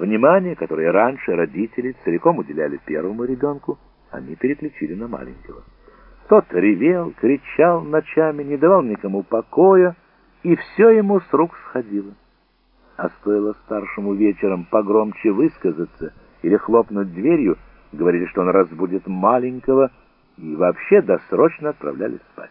Внимание, которое раньше родители целиком уделяли первому ребенку, они переключили на маленького. Тот ревел, кричал ночами, не давал никому покоя, и все ему с рук сходило. А стоило старшему вечером погромче высказаться или хлопнуть дверью, говорили, что он разбудит маленького, и вообще досрочно отправляли спать.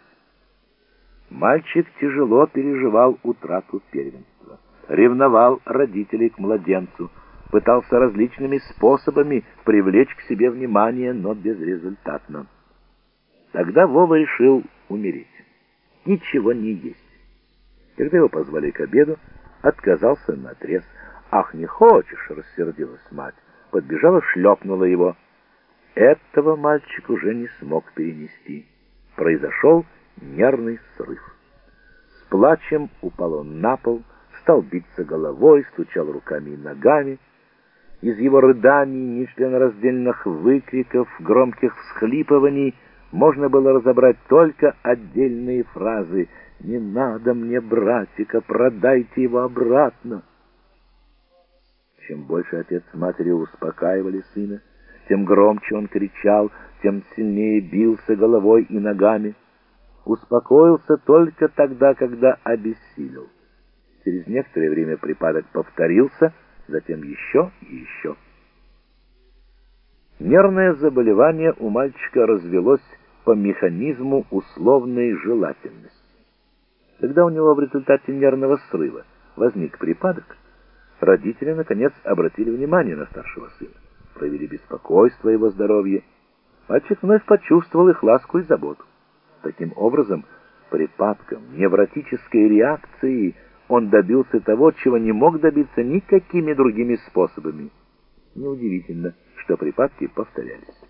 Мальчик тяжело переживал утрату первенства, ревновал родителей к младенцу, пытался различными способами привлечь к себе внимание, но безрезультатно. Тогда Вова решил умереть, ничего не есть. Когда его позвали к обеду, отказался наотрез. «Ах, не хочешь!» — рассердилась мать. Подбежала, шлепнула его. Этого мальчик уже не смог перенести. Произошел нервный срыв. С плачем упал он на пол, стал биться головой, стучал руками и ногами. Из его рыданий, нечленораздельных выкриков, громких всхлипываний можно было разобрать только отдельные фразы «Не надо мне, братика, продайте его обратно». Чем больше отец с матерью успокаивали сына, тем громче он кричал, тем сильнее бился головой и ногами. Успокоился только тогда, когда обессилел. Через некоторое время припадок повторился, затем еще и еще. Нервное заболевание у мальчика развелось по механизму условной желательности. Когда у него в результате нервного срыва возник припадок, родители наконец обратили внимание на старшего сына, проявили беспокойство его здоровье. Мальчик вновь почувствовал их ласку и заботу. Таким образом, припадком, невротической реакцией он добился того, чего не мог добиться никакими другими способами. Неудивительно, что припадки повторялись.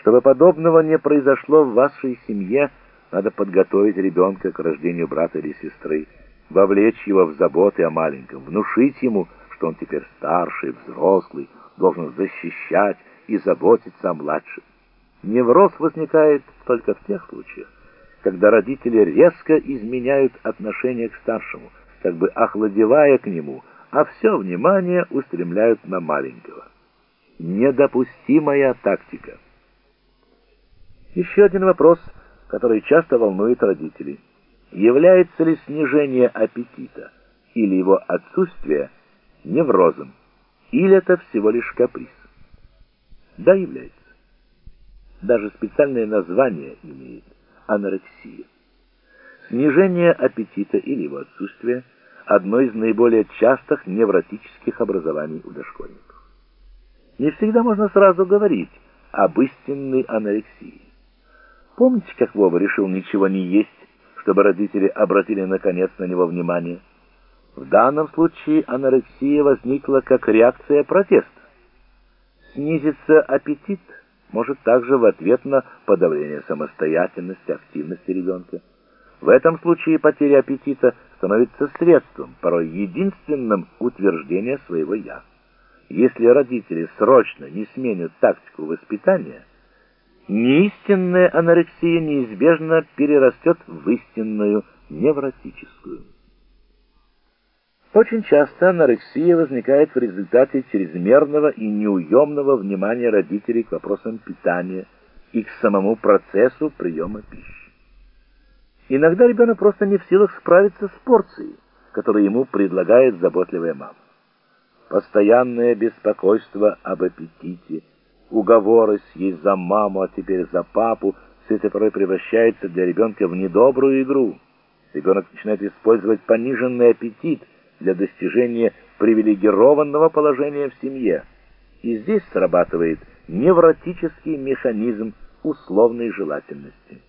Чтобы подобного не произошло в вашей семье, надо подготовить ребенка к рождению брата или сестры, вовлечь его в заботы о маленьком, внушить ему, что он теперь старший, взрослый, должен защищать и заботиться о младшем. Невроз возникает только в тех случаях, когда родители резко изменяют отношение к старшему, как бы охладевая к нему, а все внимание устремляют на маленького. Недопустимая тактика. Еще один вопрос, который часто волнует родителей. Является ли снижение аппетита или его отсутствие неврозом, или это всего лишь каприз? Да, является. Даже специальное название имеет – анорексия. Снижение аппетита или его отсутствие – одно из наиболее частых невротических образований у дошкольников. Не всегда можно сразу говорить об истинной анорексии. Помните, как Вова решил ничего не есть, чтобы родители обратили наконец на него внимание? В данном случае анорексия возникла как реакция протеста. Снизится аппетит может также в ответ на подавление самостоятельности, активности ребенка. В этом случае потеря аппетита становится средством, порой единственным утверждения своего «я». Если родители срочно не сменят тактику воспитания – неистинная анорексия неизбежно перерастет в истинную невротическую. Очень часто анорексия возникает в результате чрезмерного и неуемного внимания родителей к вопросам питания и к самому процессу приема пищи. Иногда ребенок просто не в силах справиться с порцией, которую ему предлагает заботливая мама. Постоянное беспокойство об аппетите – уговоры съесть за маму, а теперь за папу, все это порой превращается для ребенка в недобрую игру. Ребенок начинает использовать пониженный аппетит для достижения привилегированного положения в семье. И здесь срабатывает невротический механизм условной желательности.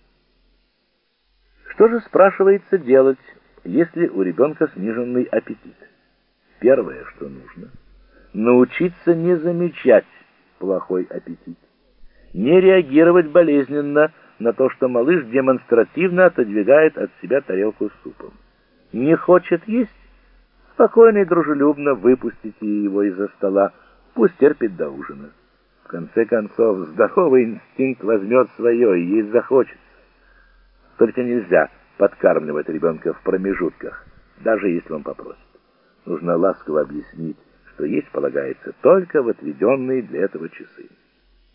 Что же спрашивается делать, если у ребенка сниженный аппетит? Первое, что нужно, научиться не замечать плохой аппетит. Не реагировать болезненно на то, что малыш демонстративно отодвигает от себя тарелку с супом. Не хочет есть? Спокойно и дружелюбно выпустите его из-за стола, пусть терпит до ужина. В конце концов, здоровый инстинкт возьмет свое и есть захочется. Только нельзя подкармливать ребенка в промежутках, даже если он попросит. Нужно ласково объяснить, что есть полагается только в отведенные для этого часы.